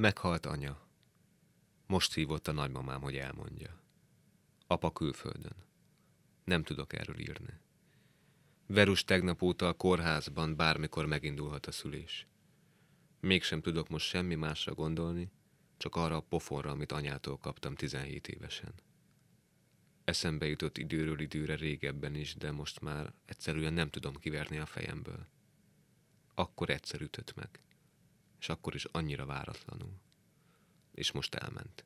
Meghalt anya. Most hívott a nagymamám, hogy elmondja. Apa külföldön. Nem tudok erről írni. Verus tegnap óta a kórházban bármikor megindulhat a szülés. Mégsem tudok most semmi másra gondolni, csak arra a pofonra, amit anyától kaptam 17 évesen. Eszembe jutott időről időre régebben is, de most már egyszerűen nem tudom kiverni a fejemből. Akkor egyszer ütött meg, és akkor is annyira váratlanul. És most elment.